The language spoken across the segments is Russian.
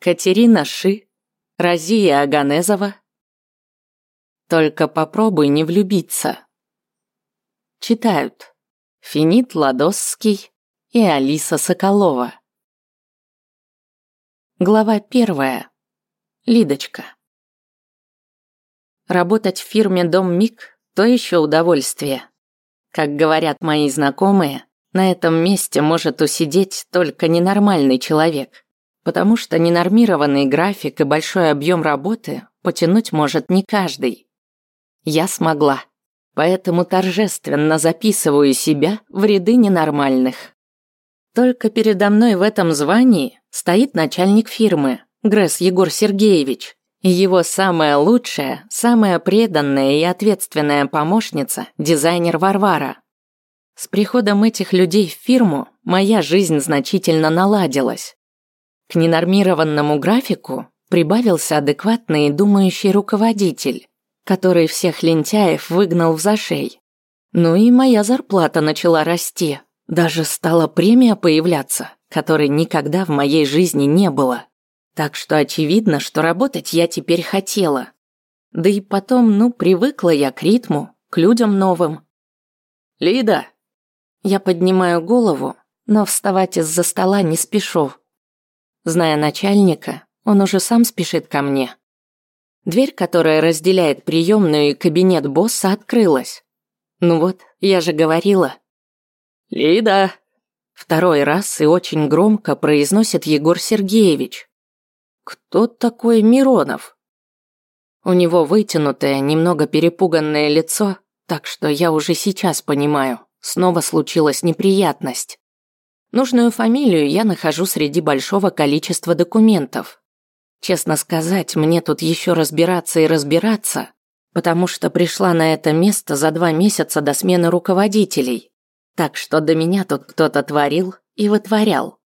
Катерина Ши, Розия Аганезова. Только попробуй не влюбиться. Читают Финит Ладосский и Алиса Соколова. Глава первая. Лидочка. Работать в фирме Дом Мик – то еще удовольствие. Как говорят мои знакомые, на этом месте может усидеть только ненормальный человек – потому что ненормированный график и большой объем работы потянуть может не каждый. Я смогла, поэтому торжественно записываю себя в ряды ненормальных. Только передо мной в этом звании стоит начальник фирмы, Гресс Егор Сергеевич, и его самая лучшая, самая преданная и ответственная помощница, дизайнер Варвара. С приходом этих людей в фирму моя жизнь значительно наладилась. К ненормированному графику прибавился адекватный и думающий руководитель, который всех лентяев выгнал в зашей. Ну и моя зарплата начала расти. Даже стала премия появляться, которой никогда в моей жизни не было. Так что очевидно, что работать я теперь хотела. Да и потом, ну, привыкла я к ритму, к людям новым. «Лида!» Я поднимаю голову, но вставать из-за стола не спешу. Зная начальника, он уже сам спешит ко мне. Дверь, которая разделяет приемную и кабинет босса, открылась. Ну вот, я же говорила. «Лида!» Второй раз и очень громко произносит Егор Сергеевич. «Кто такой Миронов?» У него вытянутое, немного перепуганное лицо, так что я уже сейчас понимаю, снова случилась неприятность. Нужную фамилию я нахожу среди большого количества документов. Честно сказать, мне тут еще разбираться и разбираться, потому что пришла на это место за два месяца до смены руководителей. Так что до меня тут кто-то творил и вытворял.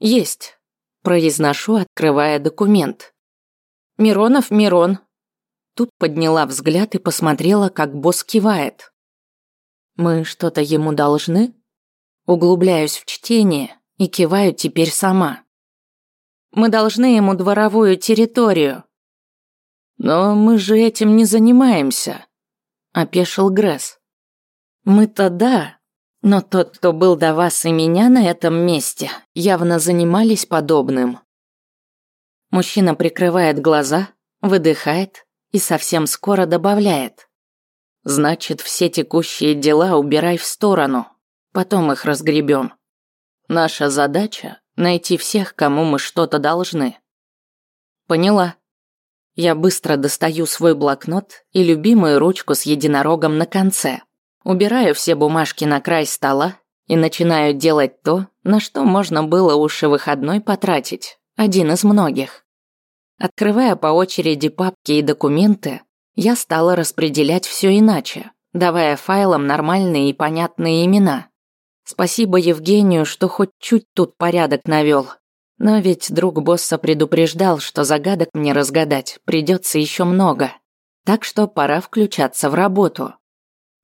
Есть. Произношу, открывая документ. Миронов Мирон. Тут подняла взгляд и посмотрела, как босс кивает. Мы что-то ему должны? Углубляюсь в чтение и киваю теперь сама. Мы должны ему дворовую территорию. Но мы же этим не занимаемся, опешил Гресс. Мы-то да, но тот, кто был до вас и меня на этом месте, явно занимались подобным. Мужчина прикрывает глаза, выдыхает и совсем скоро добавляет. Значит, все текущие дела убирай в сторону. Потом их разгребем. Наша задача – найти всех, кому мы что-то должны. Поняла. Я быстро достаю свой блокнот и любимую ручку с единорогом на конце. Убираю все бумажки на край стола и начинаю делать то, на что можно было уж выходной потратить. Один из многих. Открывая по очереди папки и документы, я стала распределять все иначе, давая файлам нормальные и понятные имена – Спасибо Евгению, что хоть чуть тут порядок навел. Но ведь друг босса предупреждал, что загадок мне разгадать придется еще много. Так что пора включаться в работу.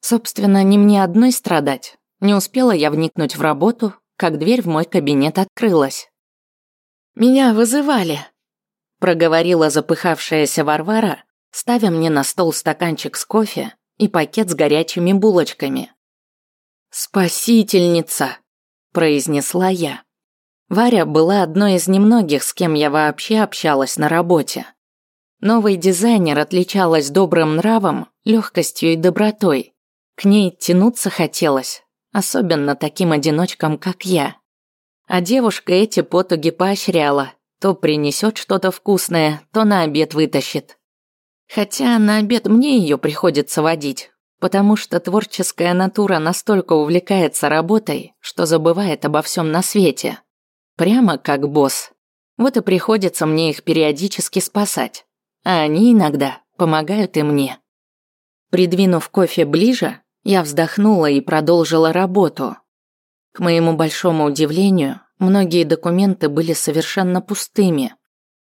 Собственно, не мне одной страдать. Не успела я вникнуть в работу, как дверь в мой кабинет открылась. «Меня вызывали», – проговорила запыхавшаяся Варвара, ставя мне на стол стаканчик с кофе и пакет с горячими булочками. «Спасительница», – произнесла я. Варя была одной из немногих, с кем я вообще общалась на работе. Новый дизайнер отличалась добрым нравом, легкостью и добротой. К ней тянуться хотелось, особенно таким одиночкам, как я. А девушка эти потуги поощряла. То принесет что-то вкусное, то на обед вытащит. Хотя на обед мне ее приходится водить, потому что творческая натура настолько увлекается работой, что забывает обо всем на свете. Прямо как босс. Вот и приходится мне их периодически спасать. А они иногда помогают и мне. Придвинув кофе ближе, я вздохнула и продолжила работу. К моему большому удивлению, многие документы были совершенно пустыми.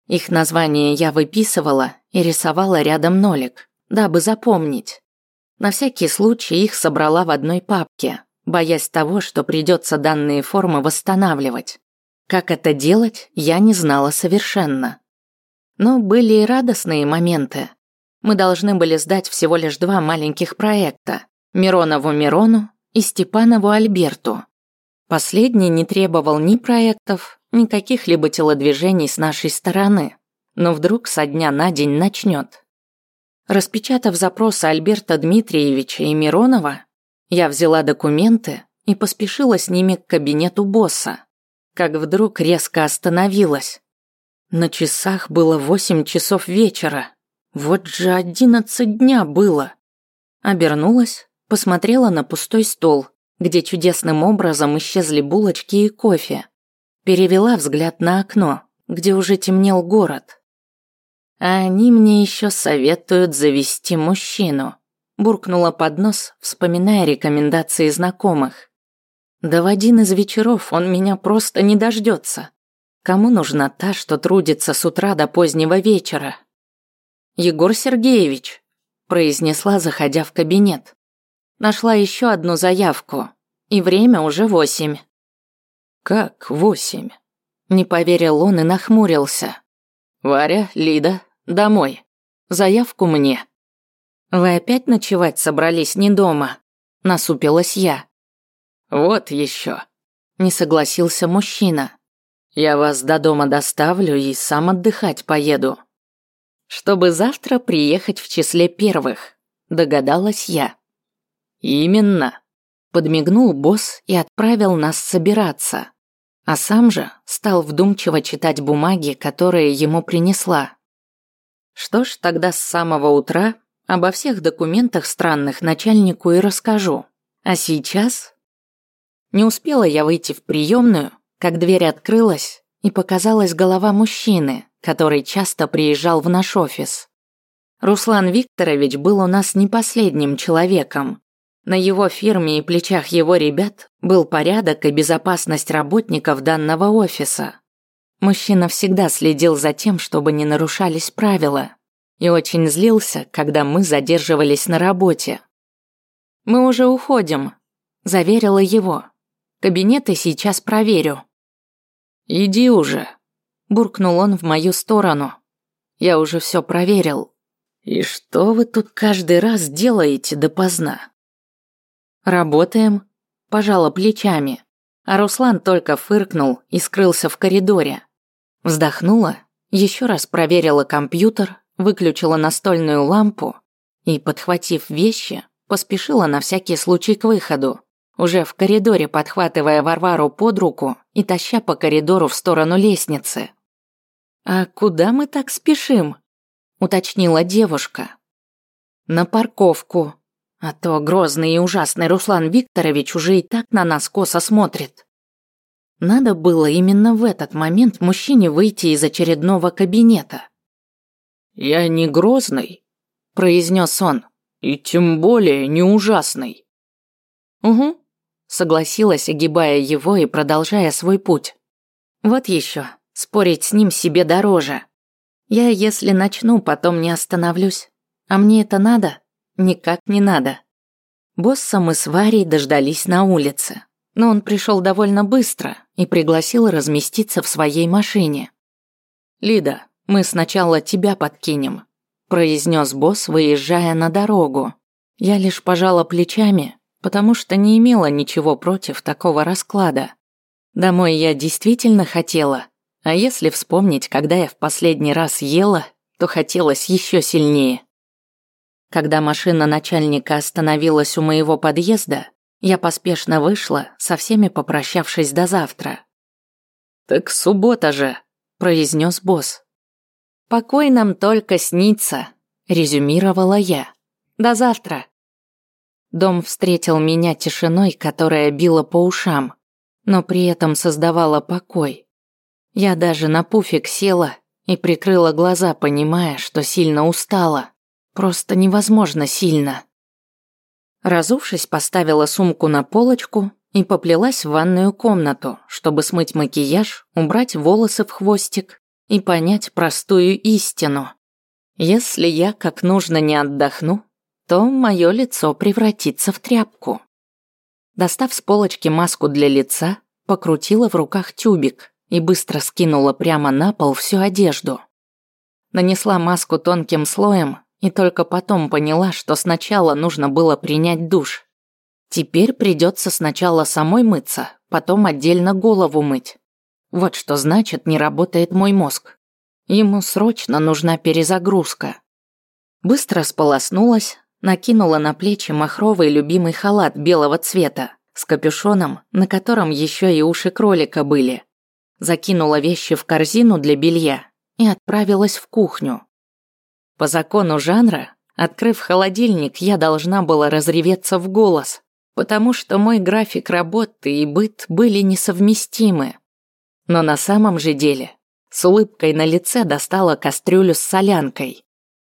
Их название я выписывала и рисовала рядом нолик, дабы запомнить. На всякий случай их собрала в одной папке, боясь того, что придется данные формы восстанавливать. Как это делать, я не знала совершенно. Но были и радостные моменты. Мы должны были сдать всего лишь два маленьких проекта – Миронову Мирону и Степанову Альберту. Последний не требовал ни проектов, ни каких-либо телодвижений с нашей стороны, но вдруг со дня на день начнет. Распечатав запросы Альберта Дмитриевича и Миронова, я взяла документы и поспешила с ними к кабинету босса, как вдруг резко остановилась. На часах было восемь часов вечера. Вот же одиннадцать дня было. Обернулась, посмотрела на пустой стол, где чудесным образом исчезли булочки и кофе. Перевела взгляд на окно, где уже темнел город. А они мне еще советуют завести мужчину. Буркнула под нос, вспоминая рекомендации знакомых. Да в один из вечеров он меня просто не дождется. Кому нужна та, что трудится с утра до позднего вечера? Егор Сергеевич, произнесла, заходя в кабинет. Нашла еще одну заявку, и время уже восемь. Как восемь? Не поверил он и нахмурился. Варя, Лида, домой. Заявку мне. Вы опять ночевать собрались не дома? Насупилась я. Вот еще. Не согласился мужчина. Я вас до дома доставлю и сам отдыхать поеду. Чтобы завтра приехать в числе первых, догадалась я. Именно. Подмигнул босс и отправил нас собираться. А сам же стал вдумчиво читать бумаги, которые ему принесла. Что ж, тогда с самого утра обо всех документах странных начальнику и расскажу. А сейчас... Не успела я выйти в приемную, как дверь открылась, и показалась голова мужчины, который часто приезжал в наш офис. Руслан Викторович был у нас не последним человеком. На его фирме и плечах его ребят был порядок и безопасность работников данного офиса. Мужчина всегда следил за тем, чтобы не нарушались правила, и очень злился, когда мы задерживались на работе. «Мы уже уходим», – заверила его. «Кабинеты сейчас проверю». «Иди уже», – буркнул он в мою сторону. «Я уже все проверил». «И что вы тут каждый раз делаете допоздна?» «Работаем», – пожала плечами, а Руслан только фыркнул и скрылся в коридоре. Вздохнула, еще раз проверила компьютер, выключила настольную лампу и, подхватив вещи, поспешила на всякий случай к выходу, уже в коридоре подхватывая Варвару под руку и таща по коридору в сторону лестницы. «А куда мы так спешим?» – уточнила девушка. «На парковку, а то грозный и ужасный Руслан Викторович уже и так на нас косо смотрит». Надо было именно в этот момент мужчине выйти из очередного кабинета. «Я не грозный», – произнес он, – «и тем более не ужасный». «Угу», – согласилась, огибая его и продолжая свой путь. «Вот еще, спорить с ним себе дороже. Я, если начну, потом не остановлюсь. А мне это надо? Никак не надо». Босса мы с Варей дождались на улице но он пришел довольно быстро и пригласил разместиться в своей машине. «Лида, мы сначала тебя подкинем», – произнес босс, выезжая на дорогу. Я лишь пожала плечами, потому что не имела ничего против такого расклада. Домой я действительно хотела, а если вспомнить, когда я в последний раз ела, то хотелось еще сильнее. Когда машина начальника остановилась у моего подъезда, я поспешно вышла, со всеми попрощавшись до завтра. «Так суббота же», – произнес босс. «Покой нам только снится», – резюмировала я. «До завтра». Дом встретил меня тишиной, которая била по ушам, но при этом создавала покой. Я даже на пуфик села и прикрыла глаза, понимая, что сильно устала. Просто невозможно сильно. Разувшись, поставила сумку на полочку и поплелась в ванную комнату, чтобы смыть макияж, убрать волосы в хвостик и понять простую истину. Если я как нужно не отдохну, то мое лицо превратится в тряпку. Достав с полочки маску для лица, покрутила в руках тюбик и быстро скинула прямо на пол всю одежду. Нанесла маску тонким слоем и только потом поняла, что сначала нужно было принять душ. Теперь придется сначала самой мыться, потом отдельно голову мыть. Вот что значит не работает мой мозг. Ему срочно нужна перезагрузка. Быстро сполоснулась, накинула на плечи махровый любимый халат белого цвета с капюшоном, на котором еще и уши кролика были. Закинула вещи в корзину для белья и отправилась в кухню. По закону жанра, открыв холодильник, я должна была разреветься в голос, потому что мой график работы и быт были несовместимы. Но на самом же деле, с улыбкой на лице достала кастрюлю с солянкой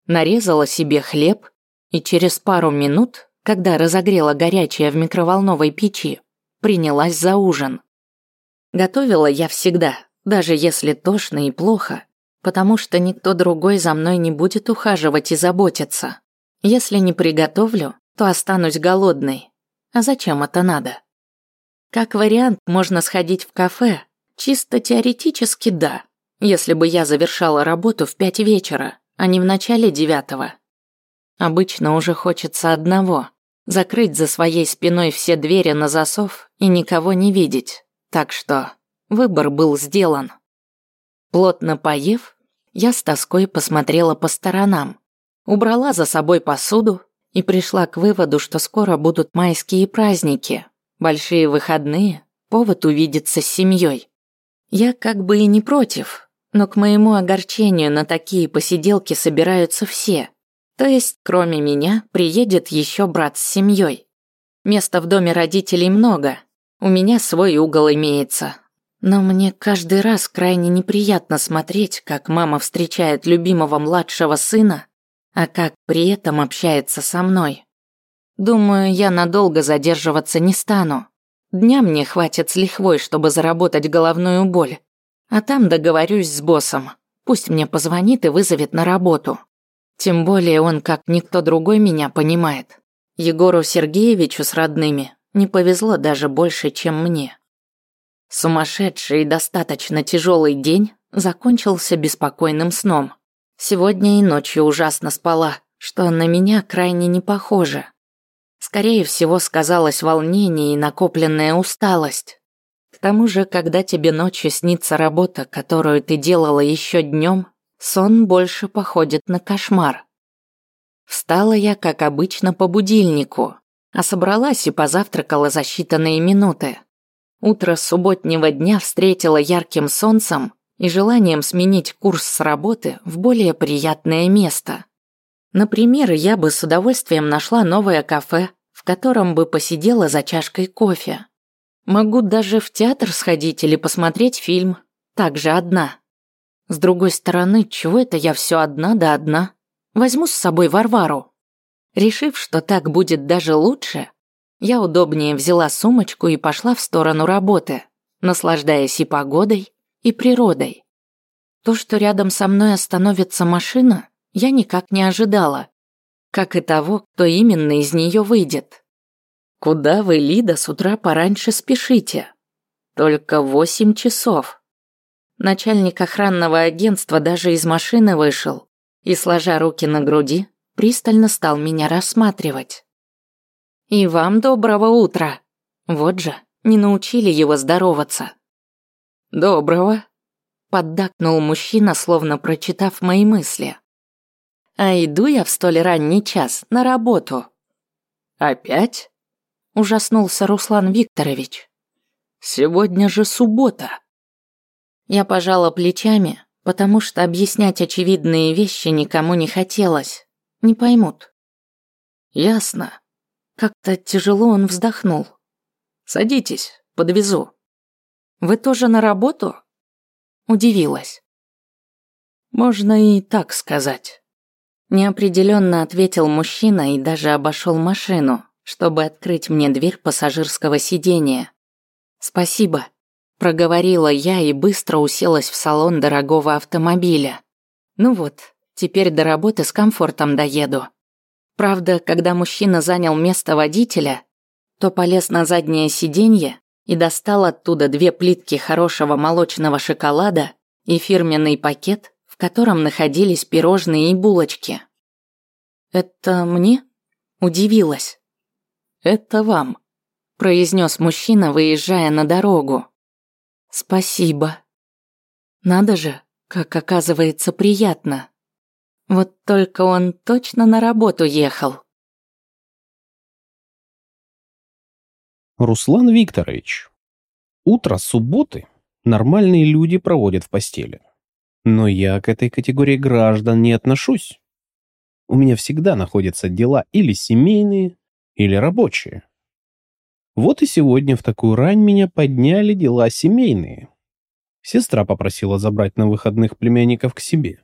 нарезала себе хлеб и через пару минут, когда разогрела горячее в микроволновой печи, принялась за ужин. Готовила я всегда, даже если тошно и плохо, потому что никто другой за мной не будет ухаживать и заботиться. Если не приготовлю, то останусь голодной. А зачем это надо? Как вариант, можно сходить в кафе. Чисто теоретически да, если бы я завершала работу в пять вечера а не в начале девятого. Обычно уже хочется одного – закрыть за своей спиной все двери на засов и никого не видеть. Так что выбор был сделан. Плотно поев, я с тоской посмотрела по сторонам, убрала за собой посуду и пришла к выводу, что скоро будут майские праздники, большие выходные, повод увидеться с семьей. Я как бы и не против, но к моему огорчению на такие посиделки собираются все. То есть, кроме меня, приедет еще брат с семьей. Места в доме родителей много. У меня свой угол имеется. Но мне каждый раз крайне неприятно смотреть, как мама встречает любимого младшего сына, а как при этом общается со мной. Думаю, я надолго задерживаться не стану. Дня мне хватит с лихвой, чтобы заработать головную боль. А там договорюсь с боссом. Пусть мне позвонит и вызовет на работу. Тем более он, как никто другой, меня понимает. Егору Сергеевичу с родными не повезло даже больше, чем мне. Сумасшедший и достаточно тяжелый день закончился беспокойным сном. Сегодня и ночью ужасно спала, что на меня крайне не похоже. Скорее всего, сказалось волнение и накопленная усталость тому же, когда тебе ночью снится работа, которую ты делала еще днем, сон больше походит на кошмар. Встала я, как обычно, по будильнику, а собралась и позавтракала за считанные минуты. Утро субботнего дня встретило ярким солнцем и желанием сменить курс с работы в более приятное место. Например, я бы с удовольствием нашла новое кафе, в котором бы посидела за чашкой кофе. Могу даже в театр сходить или посмотреть фильм. Также одна. С другой стороны, чего это я все одна да одна? Возьму с собой Варвару. Решив, что так будет даже лучше, я удобнее взяла сумочку и пошла в сторону работы, наслаждаясь и погодой, и природой. То, что рядом со мной остановится машина, я никак не ожидала, как и того, кто именно из нее выйдет. Куда вы, Лида, с утра пораньше спешите? Только восемь часов. Начальник охранного агентства даже из машины вышел и, сложа руки на груди, пристально стал меня рассматривать. «И вам доброго утра!» Вот же, не научили его здороваться. «Доброго!» – поддакнул мужчина, словно прочитав мои мысли. «А иду я в столь ранний час на работу». «Опять?» Ужаснулся Руслан Викторович. Сегодня же суббота. Я пожала плечами, потому что объяснять очевидные вещи никому не хотелось. Не поймут. Ясно. Как-то тяжело он вздохнул. Садитесь, подвезу. Вы тоже на работу? Удивилась. Можно и так сказать. Неопределенно ответил мужчина и даже обошел машину, чтобы открыть мне дверь пассажирского сидения. «Спасибо», – проговорила я и быстро уселась в салон дорогого автомобиля. Ну вот, теперь до работы с комфортом доеду. Правда, когда мужчина занял место водителя, то полез на заднее сиденье и достал оттуда две плитки хорошего молочного шоколада и фирменный пакет, в котором находились пирожные и булочки. «Это мне?» – удивилась. «Это вам», – произнес мужчина, выезжая на дорогу. «Спасибо. Надо же, как оказывается приятно. Вот только он точно на работу ехал». Руслан Викторович. Утро субботы нормальные люди проводят в постели. Но я к этой категории граждан не отношусь. У меня всегда находятся дела или семейные, или рабочие. Вот и сегодня в такую рань меня подняли дела семейные. Сестра попросила забрать на выходных племянников к себе.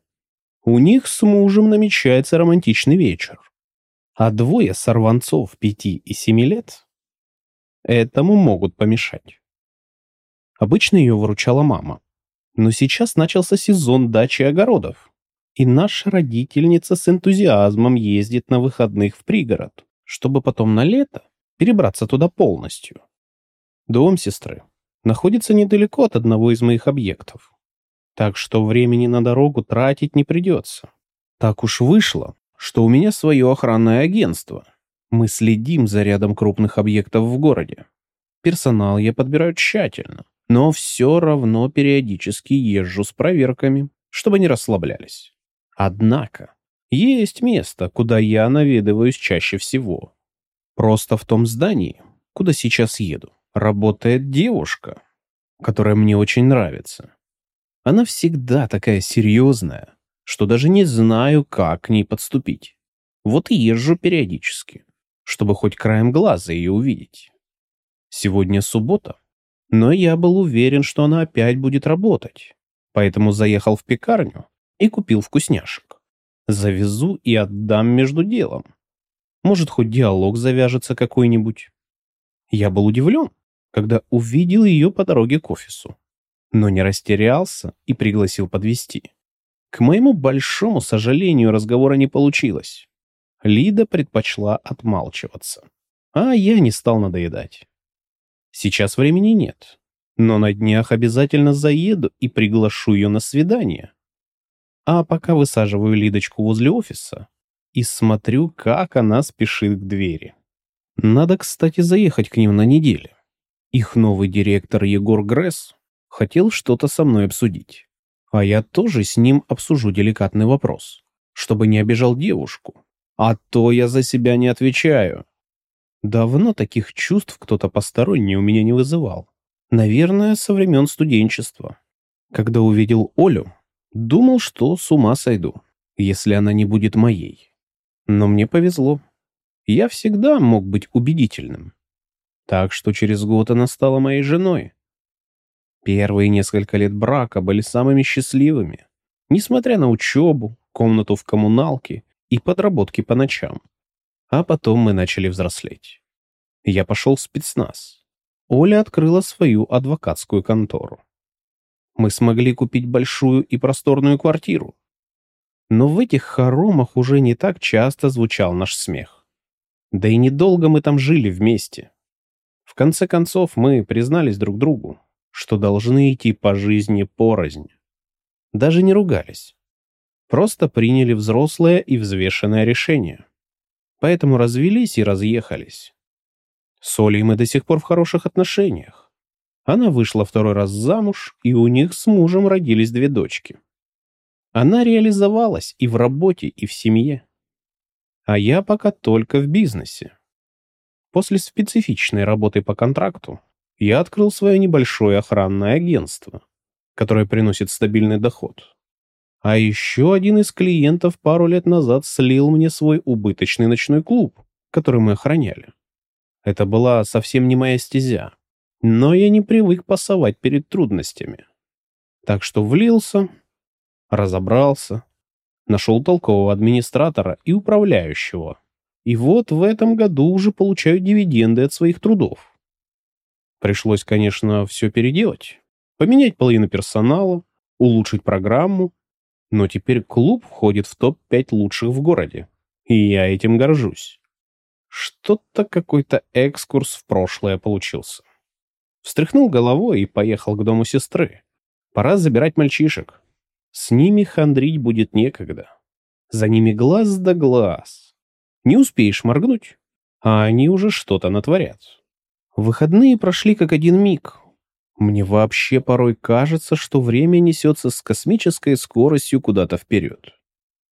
У них с мужем намечается романтичный вечер. А двое сорванцов пяти и семи лет этому могут помешать. Обычно ее выручала мама. Но сейчас начался сезон дачи огородов, и наша родительница с энтузиазмом ездит на выходных в пригород, чтобы потом на лето перебраться туда полностью. Дом сестры находится недалеко от одного из моих объектов, так что времени на дорогу тратить не придется. Так уж вышло, что у меня свое охранное агентство. Мы следим за рядом крупных объектов в городе. Персонал я подбираю тщательно, но все равно периодически езжу с проверками, чтобы не расслаблялись. Однако, есть место, куда я наведываюсь чаще всего. Просто в том здании, куда сейчас еду, работает девушка, которая мне очень нравится. Она всегда такая серьезная, что даже не знаю, как к ней подступить. Вот и езжу периодически, чтобы хоть краем глаза ее увидеть. Сегодня суббота, но я был уверен, что она опять будет работать. Поэтому заехал в пекарню и купил вкусняшек. Завезу и отдам между делом. Может, хоть диалог завяжется какой-нибудь. Я был удивлен, когда увидел ее по дороге к офису. Но не растерялся и пригласил подвести. К моему большому сожалению, разговора не получилось. Лида предпочла отмалчиваться. А я не стал надоедать. Сейчас времени нет, но на днях обязательно заеду и приглашу ее на свидание. А пока высаживаю Лидочку возле офиса и смотрю, как она спешит к двери. Надо, кстати, заехать к ним на неделе. Их новый директор Егор Гресс хотел что-то со мной обсудить. А я тоже с ним обсужу деликатный вопрос, чтобы не обижал девушку. А то я за себя не отвечаю. Давно таких чувств кто-то посторонний у меня не вызывал. Наверное, со времен студенчества. Когда увидел Олю, думал, что с ума сойду, если она не будет моей. Но мне повезло. Я всегда мог быть убедительным. Так что через год она стала моей женой. Первые несколько лет брака были самыми счастливыми, несмотря на учебу, комнату в коммуналке и подработки по ночам. А потом мы начали взрослеть. Я пошел в спецназ. Оля открыла свою адвокатскую контору. Мы смогли купить большую и просторную квартиру. Но в этих хоромах уже не так часто звучал наш смех. Да и недолго мы там жили вместе. В конце концов, мы признались друг другу, что должны идти по жизни порознь. Даже не ругались. Просто приняли взрослое и взвешенное решение поэтому развелись и разъехались. С Олей мы до сих пор в хороших отношениях. Она вышла второй раз замуж, и у них с мужем родились две дочки. Она реализовалась и в работе, и в семье. А я пока только в бизнесе. После специфичной работы по контракту я открыл свое небольшое охранное агентство, которое приносит стабильный доход. А еще один из клиентов пару лет назад слил мне свой убыточный ночной клуб, который мы охраняли. Это была совсем не моя стезя, но я не привык пасовать перед трудностями. Так что влился, разобрался, нашел толкового администратора и управляющего. И вот в этом году уже получаю дивиденды от своих трудов. Пришлось, конечно, все переделать. Поменять половину персонала, улучшить программу, но теперь клуб входит в топ-5 лучших в городе. И я этим горжусь. Что-то какой-то экскурс в прошлое получился. Встряхнул головой и поехал к дому сестры. Пора забирать мальчишек. С ними хандрить будет некогда. За ними глаз да глаз. Не успеешь моргнуть, а они уже что-то натворят. Выходные прошли как один миг. Мне вообще порой кажется, что время несется с космической скоростью куда-то вперед.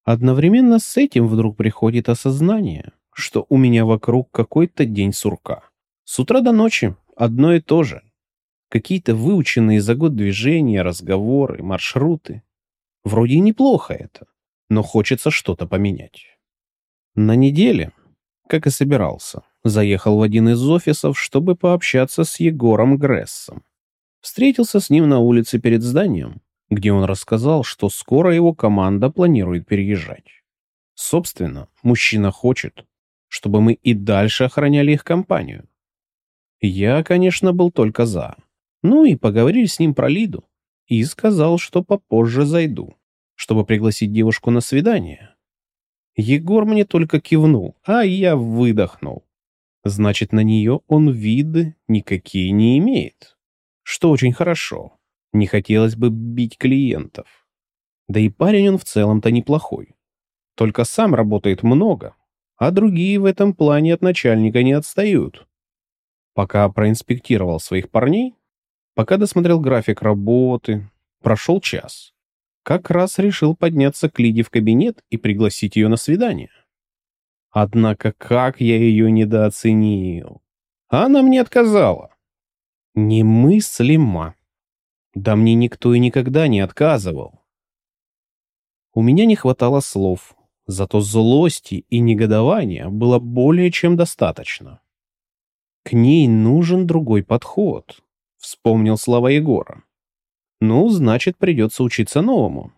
Одновременно с этим вдруг приходит осознание, что у меня вокруг какой-то день сурка. С утра до ночи одно и то же. Какие-то выученные за год движения, разговоры, маршруты. Вроде неплохо это, но хочется что-то поменять. На неделе, как и собирался, заехал в один из офисов, чтобы пообщаться с Егором Грессом. Встретился с ним на улице перед зданием, где он рассказал, что скоро его команда планирует переезжать. Собственно, мужчина хочет, чтобы мы и дальше охраняли их компанию. Я, конечно, был только за. Ну и поговорили с ним про Лиду. И сказал, что попозже зайду, чтобы пригласить девушку на свидание. Егор мне только кивнул, а я выдохнул. Значит, на нее он виды никакие не имеет. Что очень хорошо. Не хотелось бы бить клиентов. Да и парень он в целом-то неплохой. Только сам работает много, а другие в этом плане от начальника не отстают. Пока проинспектировал своих парней, пока досмотрел график работы, прошел час. Как раз решил подняться к Лиде в кабинет и пригласить ее на свидание. Однако как я ее недооценил. Она мне отказала. Немыслимо. Да мне никто и никогда не отказывал. У меня не хватало слов, зато злости и негодования было более чем достаточно. К ней нужен другой подход, вспомнил слова Егора. Ну, значит, придется учиться новому.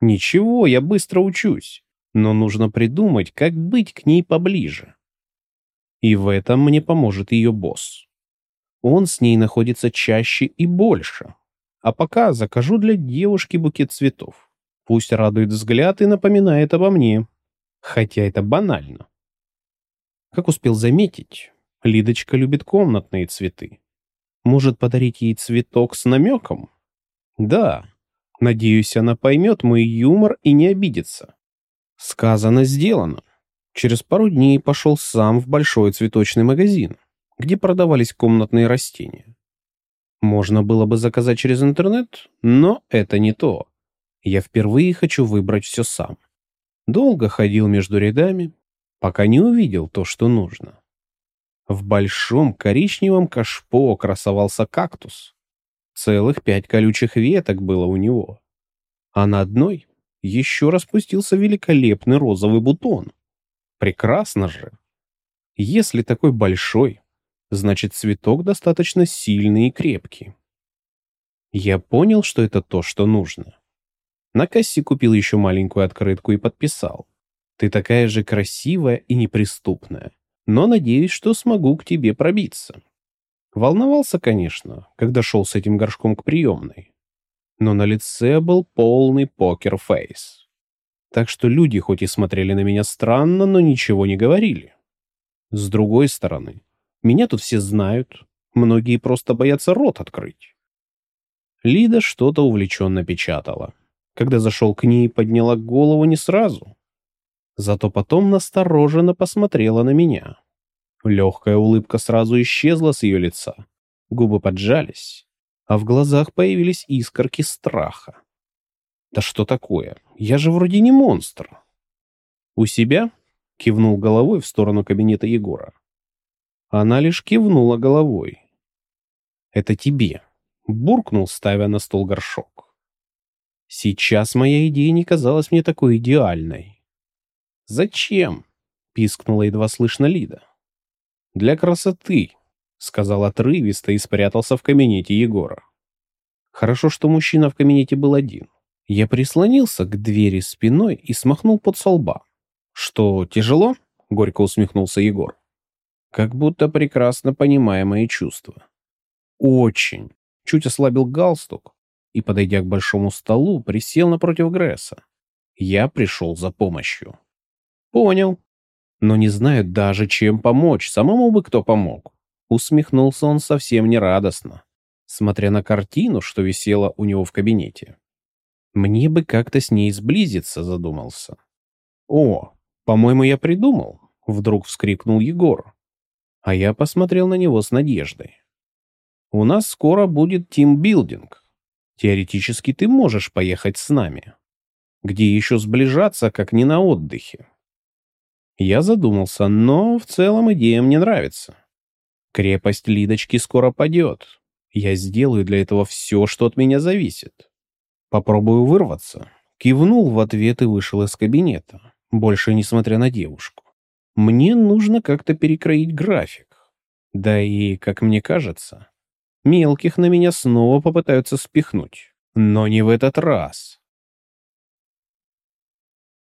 Ничего, я быстро учусь, но нужно придумать, как быть к ней поближе. И в этом мне поможет ее босс. Он с ней находится чаще и больше, а пока закажу для девушки букет цветов. Пусть радует взгляд и напоминает обо мне. Хотя это банально. Как успел заметить, Лидочка любит комнатные цветы. Может подарить ей цветок с намеком? Да. Надеюсь, она поймет мой юмор и не обидится. Сказано, сделано. Через пару дней пошел сам в большой цветочный магазин, где продавались комнатные растения. Можно было бы заказать через интернет, но это не то. Я впервые хочу выбрать все сам. Долго ходил между рядами, пока не увидел то, что нужно. В большом коричневом кашпо красовался кактус. Целых пять колючих веток было у него. А на одной еще распустился великолепный розовый бутон. Прекрасно же. Если такой большой, значит цветок достаточно сильный и крепкий. Я понял, что это то, что нужно. На кассе купил еще маленькую открытку и подписал. Ты такая же красивая и неприступная, но надеюсь, что смогу к тебе пробиться. Волновался, конечно, когда шел с этим горшком к приемной. Но на лице был полный покер-фейс. Так что люди хоть и смотрели на меня странно, но ничего не говорили. С другой стороны, меня тут все знают. Многие просто боятся рот открыть. Лида что-то увлеченно печатала. Когда зашел к ней, подняла голову не сразу. Зато потом настороженно посмотрела на меня. Легкая улыбка сразу исчезла с ее лица. Губы поджались, а в глазах появились искорки страха. «Да что такое? Я же вроде не монстр». «У себя?» — кивнул головой в сторону кабинета Егора. Она лишь кивнула головой. «Это тебе», — буркнул, ставя на стол горшок. Сейчас моя идея не казалась мне такой идеальной. «Зачем?» — пискнула едва слышно Лида. «Для красоты», — сказал отрывисто и спрятался в кабинете Егора. Хорошо, что мужчина в кабинете был один. Я прислонился к двери спиной и смахнул под со лба. «Что, тяжело?» — горько усмехнулся Егор как будто прекрасно понимая мои чувства. Очень. Чуть ослабил галстук и, подойдя к большому столу, присел напротив Гресса. Я пришел за помощью. Понял. Но не знаю даже, чем помочь. Самому бы кто помог. Усмехнулся он совсем нерадостно. смотря на картину, что висела у него в кабинете. Мне бы как-то с ней сблизиться, задумался. О, по-моему, я придумал, вдруг вскрикнул Егор. А я посмотрел на него с надеждой. У нас скоро будет тимбилдинг. Теоретически ты можешь поехать с нами. Где еще сближаться, как не на отдыхе? Я задумался, но в целом идея мне нравится. Крепость Лидочки скоро падет. Я сделаю для этого все, что от меня зависит. Попробую вырваться. Кивнул в ответ и вышел из кабинета, больше не смотря на девушку. Мне нужно как-то перекроить график. Да и, как мне кажется, Мелких на меня снова попытаются спихнуть. Но не в этот раз.